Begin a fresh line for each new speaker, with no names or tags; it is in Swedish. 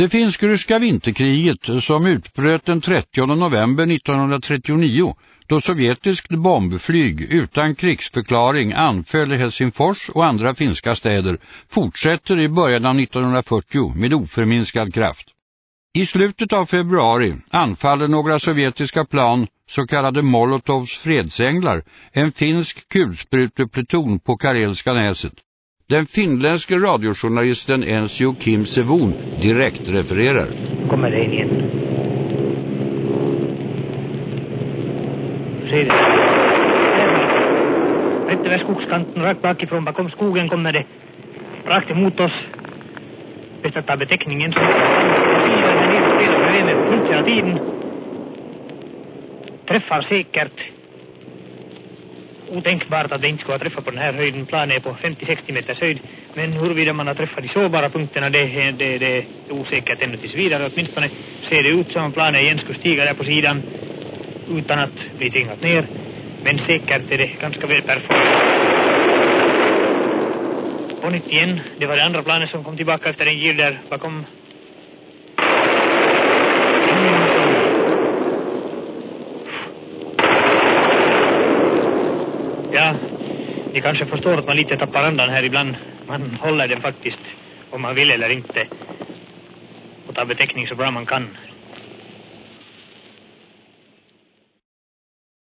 Det finsk-ryska vinterkriget som utbröt den 30 november 1939 då sovjetiskt bombflyg utan krigsförklaring anföll Helsingfors och andra finska städer fortsätter i början av 1940 med oförminskad kraft. I slutet av februari anfaller några sovjetiska plan, så kallade Molotovs fredsänglar, en finsk kulsprutepluton på Karelska näset. Den finländske radiojournalisten Ensio Kim Sevon direkt refererar.
Kommer det in igen. Ser det. Rätt över skogskanten, rakt bakifrån, bakom skogen kommer det rakt emot oss. Bäst att ta beteckningen. Sidan hela tiden. Träffar säkert otänkbart att det inte skulle ha träffat på den här höjden. Planen är på 50-60 meters höjd. Men huruvida man har träffat de sårbara punkterna det, det, det är osäkert ännu tills vidare. Åtminstone ser det ut som om planen igen skulle stiga där på sidan utan att bli tvingat ner. Men säkert är det ganska väl performat. På nytt igen. Det var det andra planet som kom tillbaka efter en gil där bakom ni kanske förstår att man lite tappar andan här ibland. Man håller den faktiskt, om man vill eller inte. Och tar beteckning så bra man kan.